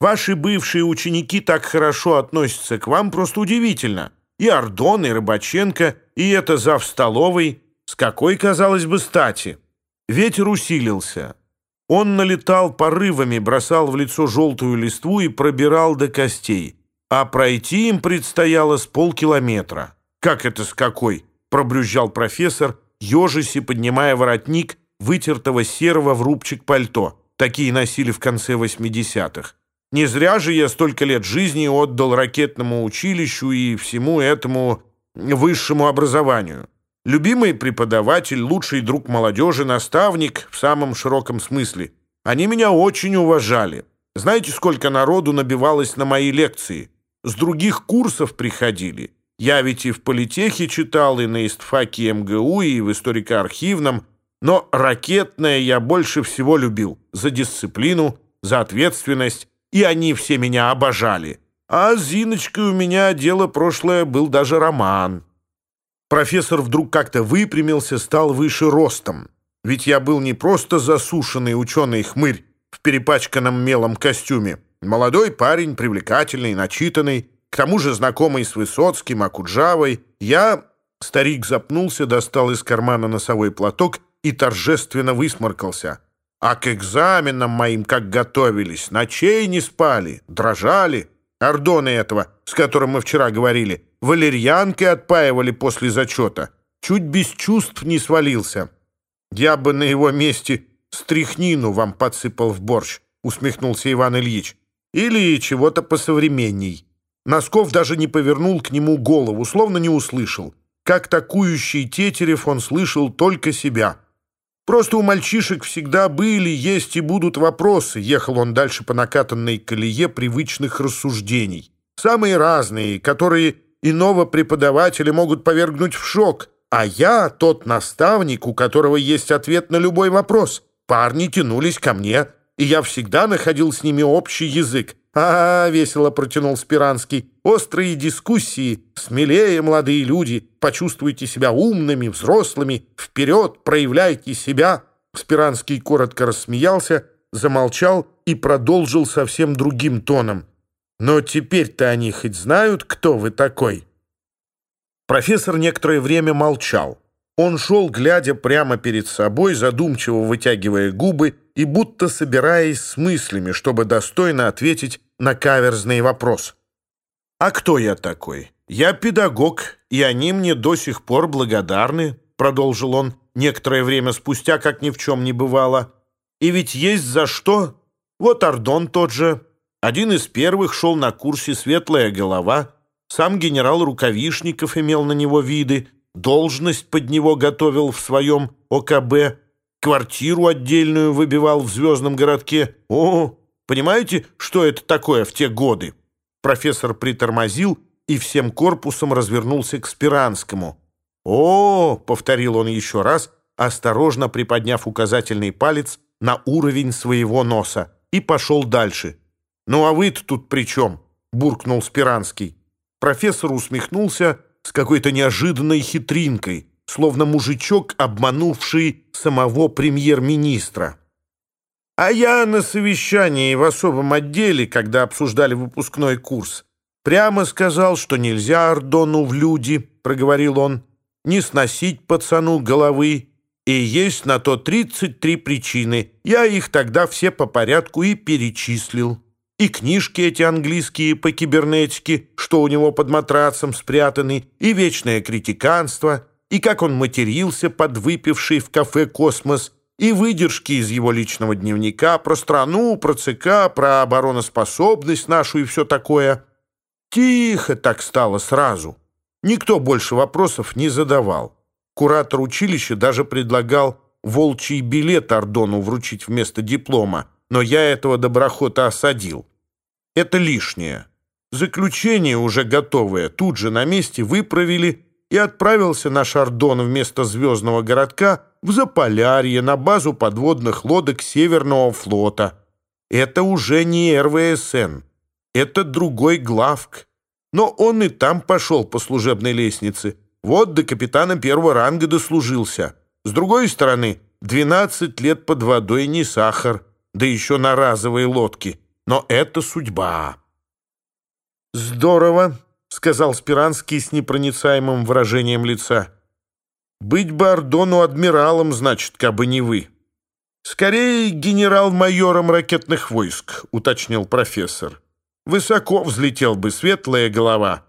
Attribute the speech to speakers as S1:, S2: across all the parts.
S1: Ваши бывшие ученики так хорошо относятся к вам, просто удивительно. И Ордон, и Рыбаченко, и это зав столовой. С какой, казалось бы, стати? Ветер усилился. Он налетал порывами, бросал в лицо желтую листву и пробирал до костей. А пройти им предстояло с полкилометра. «Как это с какой?» – пробрюзжал профессор, ежись поднимая воротник вытертого серого в рубчик пальто. Такие носили в конце восьмидесятых. Не зря же я столько лет жизни отдал ракетному училищу и всему этому высшему образованию. Любимый преподаватель, лучший друг молодежи, наставник в самом широком смысле. Они меня очень уважали. Знаете, сколько народу набивалось на мои лекции? С других курсов приходили. Я ведь и в политехе читал, и на истфаке МГУ, и в историко-архивном. Но ракетное я больше всего любил. За дисциплину, за ответственность, и они все меня обожали. А с Зиночкой у меня дело прошлое был даже роман. Профессор вдруг как-то выпрямился, стал выше ростом. Ведь я был не просто засушенный ученый-хмырь в перепачканном мелом костюме. Молодой парень, привлекательный, начитанный, к тому же знакомый с Высоцким, Акуджавой. Я... Старик запнулся, достал из кармана носовой платок и торжественно высморкался — а к экзаменам моим как готовились, ночей не спали, дрожали. Ордоны этого, с которым мы вчера говорили, валерьянкой отпаивали после зачета. Чуть без чувств не свалился. Я бы на его месте стряхнину вам подсыпал в борщ, усмехнулся Иван Ильич. Или чего-то посовременней. Носков даже не повернул к нему голову, словно не услышал. Как такующий Тетерев он слышал только себя — Просто у мальчишек всегда были, есть и будут вопросы. Ехал он дальше по накатанной колее привычных рассуждений. Самые разные, которые иного преподавателя могут повергнуть в шок. А я тот наставник, у которого есть ответ на любой вопрос. Парни тянулись ко мне, и я всегда находил с ними общий язык. «А, -а, -а весело протянул Спиранский, — острые дискуссии, смелее, молодые люди, почувствуйте себя умными, взрослыми, вперед, проявляйте себя». Спиранский коротко рассмеялся, замолчал и продолжил совсем другим тоном. «Но теперь-то они хоть знают, кто вы такой?» Профессор некоторое время молчал. Он шел, глядя прямо перед собой, задумчиво вытягивая губы и будто собираясь с мыслями, чтобы достойно ответить на каверзный вопрос. «А кто я такой? Я педагог, и они мне до сих пор благодарны», продолжил он некоторое время спустя, как ни в чем не бывало. «И ведь есть за что. Вот Ордон тот же. Один из первых шел на курсе «Светлая голова». Сам генерал Рукавишников имел на него виды, должность под него готовил в Понимаете, что это такое в те годы?» Профессор притормозил и всем корпусом развернулся к Спиранскому. «О!» — повторил он еще раз, осторожно приподняв указательный палец на уровень своего носа, и пошел дальше. «Ну а вы-то тут при чем?» — буркнул Спиранский. Профессор усмехнулся с какой-то неожиданной хитринкой, словно мужичок, обманувший самого премьер-министра. А я на совещании в особом отделе, когда обсуждали выпускной курс, прямо сказал, что нельзя Ордону в люди, проговорил он, не сносить пацану головы, и есть на то 33 причины. Я их тогда все по порядку и перечислил и книжки эти английские по кибернетике, что у него под матрацем спрятаны, и вечное критиканство, и как он матерился, подвыпивший в кафе «Космос», и выдержки из его личного дневника про страну, про ЦК, про обороноспособность нашу и все такое. Тихо так стало сразу. Никто больше вопросов не задавал. Куратор училища даже предлагал волчий билет Ордону вручить вместо диплома, но я этого доброхота осадил. Это лишнее. Заключение уже готовое, тут же на месте выправили, и отправился наш Ордон вместо звездного городка в Заполярье на базу подводных лодок Северного флота. Это уже не РВСН, это другой главк. Но он и там пошел по служебной лестнице. Вот до капитана первого ранга дослужился. С другой стороны, 12 лет под водой не сахар да еще на разовой лодке. но это судьба». «Здорово», — сказал Спиранский с непроницаемым выражением лица. «Быть Бардону адмиралом, значит, кабы не вы». «Скорее генерал-майором ракетных войск», — уточнил профессор. «Высоко взлетел бы светлая голова.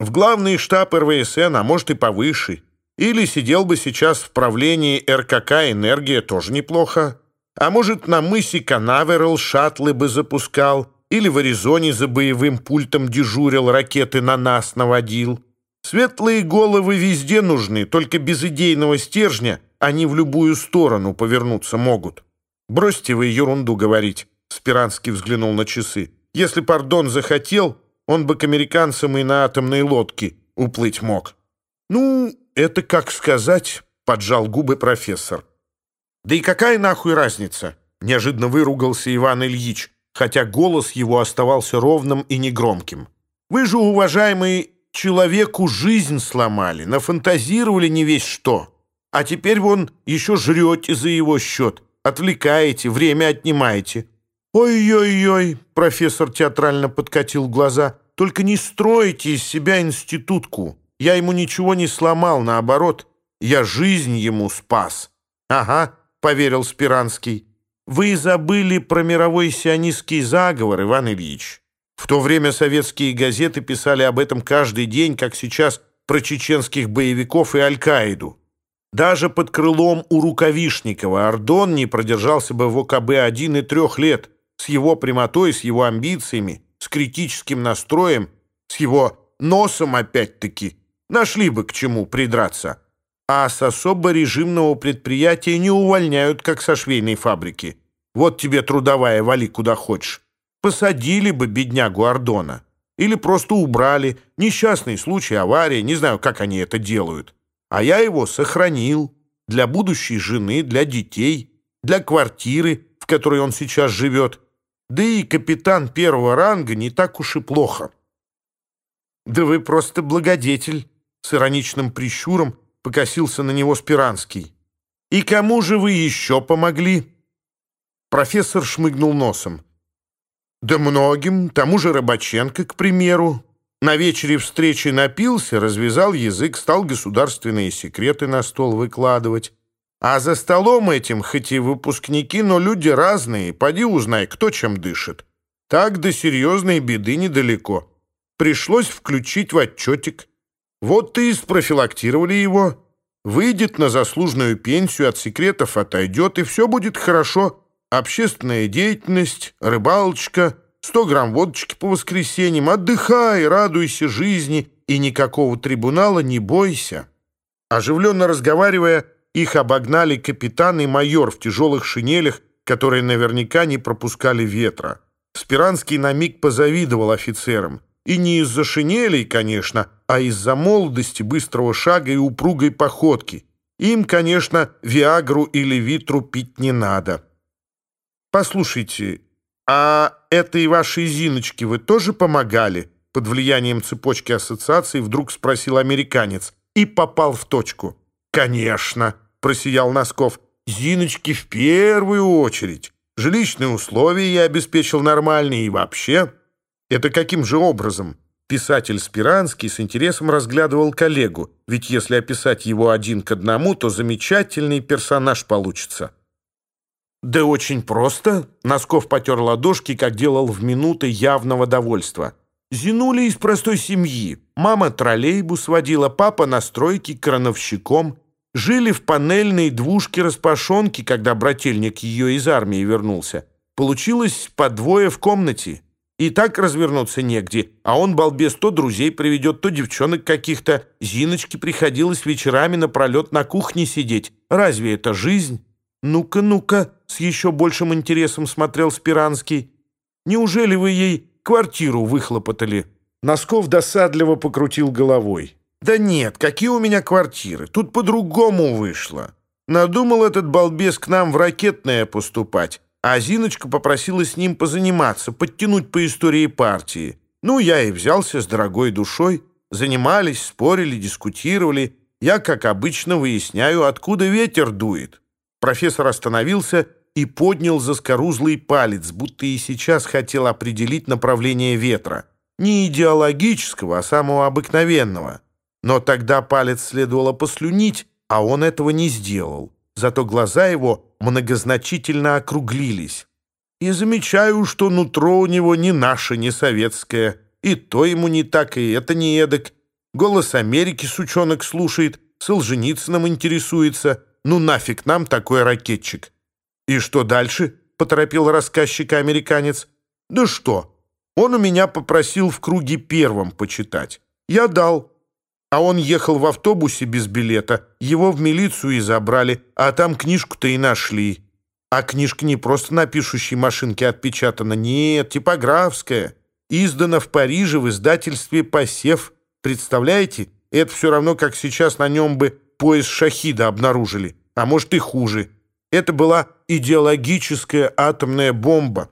S1: В главный штаб РВСН, а может и повыше. Или сидел бы сейчас в правлении РКК «Энергия» тоже неплохо. А может, на мысе Канаверал шаттлы бы запускал» или в Аризоне за боевым пультом дежурил ракеты на нас наводил. Светлые головы везде нужны, только без идейного стержня они в любую сторону повернуться могут. Бросьте вы ерунду говорить, Спиранский взглянул на часы. Если пардон захотел, он бы к американцам и на атомной лодке уплыть мог. Ну, это как сказать, поджал губы профессор. Да и какая нахуй разница? Неожиданно выругался Иван Ильич. хотя голос его оставался ровным и негромким. Вы же, уважаемый, человеку жизнь сломали, нафантазировали не весь что. А теперь вон еще жрете за его счет, отвлекаете, время отнимаете. «Ой-ой-ой», — профессор театрально подкатил глаза, «только не стройте из себя институтку. Я ему ничего не сломал, наоборот, я жизнь ему спас». «Ага», — поверил Спиранский. Вы забыли про мировой сионистский заговор, Иван Ильич. В то время советские газеты писали об этом каждый день, как сейчас про чеченских боевиков и Аль-Каиду. Даже под крылом у Рукавишникова Ордон не продержался бы в ОКБ один и трех лет с его прямотой, с его амбициями, с критическим настроем, с его носом опять-таки. Нашли бы к чему придраться а с особо режимного предприятия не увольняют, как со швейной фабрики. Вот тебе трудовая, вали куда хочешь. Посадили бы беднягу Ордона. Или просто убрали. Несчастный случай, авария, не знаю, как они это делают. А я его сохранил. Для будущей жены, для детей, для квартиры, в которой он сейчас живет. Да и капитан первого ранга не так уж и плохо. «Да вы просто благодетель!» С ироничным прищуром – покосился на него Спиранский. «И кому же вы еще помогли?» Профессор шмыгнул носом. «Да многим, тому же Рыбаченко, к примеру. На вечере встречи напился, развязал язык, стал государственные секреты на стол выкладывать. А за столом этим, хоть и выпускники, но люди разные, поди узнай, кто чем дышит. Так до серьезной беды недалеко. Пришлось включить в отчетик. Вот и спрофилактировали его. Выйдет на заслуженную пенсию, от секретов отойдет, и все будет хорошо. Общественная деятельность, рыбалочка — Сто грамм водочки по воскресеньям. Отдыхай, радуйся жизни, и никакого трибунала не бойся». Оживленно разговаривая, их обогнали капитан и майор в тяжелых шинелях, которые наверняка не пропускали ветра. Спиранский на миг позавидовал офицерам. и не из-за шинелей, конечно, а из-за молодости, быстрого шага и упругой походки. Им, конечно, Виагру или Витру пить не надо. «Послушайте, а этой вашей Зиночке вы тоже помогали?» Под влиянием цепочки ассоциаций вдруг спросил американец и попал в точку. «Конечно!» – просиял Носков. «Зиночке в первую очередь. Жилищные условия я обеспечил нормальные и вообще...» «Это каким же образом?» Писатель Спиранский с интересом разглядывал коллегу, ведь если описать его один к одному, то замечательный персонаж получится. «Да очень просто», — Носков потер ладошки, как делал в минуты явного довольства. «Зинули из простой семьи. Мама троллейбус водила, папа на стройке крановщиком. Жили в панельной двушке-распашонке, когда брательник ее из армии вернулся. Получилось по двое в комнате. И так развернуться негде, а он балбес то друзей приведет, то девчонок каких-то. Зиночке приходилось вечерами напролет на кухне сидеть. Разве это жизнь? Ну-ка, ну-ка, с еще большим интересом смотрел Спиранский. Неужели вы ей квартиру выхлопотали?» Носков досадливо покрутил головой. «Да нет, какие у меня квартиры? Тут по-другому вышло. Надумал этот балбес к нам в ракетное поступать. а Зиночка попросила с ним позаниматься, подтянуть по истории партии. Ну, я и взялся с дорогой душой. Занимались, спорили, дискутировали. Я, как обычно, выясняю, откуда ветер дует». Профессор остановился и поднял заскорузлый палец, будто и сейчас хотел определить направление ветра. Не идеологического, а самого обыкновенного. Но тогда палец следовало послюнить, а он этого не сделал. Зато глаза его многозначительно округлились. «И замечаю, что нутро у него не наше, не советское. И то ему не так, и это не эдак. Голос Америки сучонок слушает, Солженицыным интересуется. Ну нафиг нам такой ракетчик!» «И что дальше?» — поторопил рассказчика американец. «Да что? Он у меня попросил в круге первым почитать. Я дал. А он ехал в автобусе без билета, его в милицию и забрали, а там книжку-то и нашли. А книжка не просто на пишущей машинке отпечатана, нет, типографская. Издана в Париже в издательстве «Посев». Представляете? Это все равно, как сейчас на нем бы пояс шахида обнаружили, а может и хуже. Это была идеологическая атомная бомба.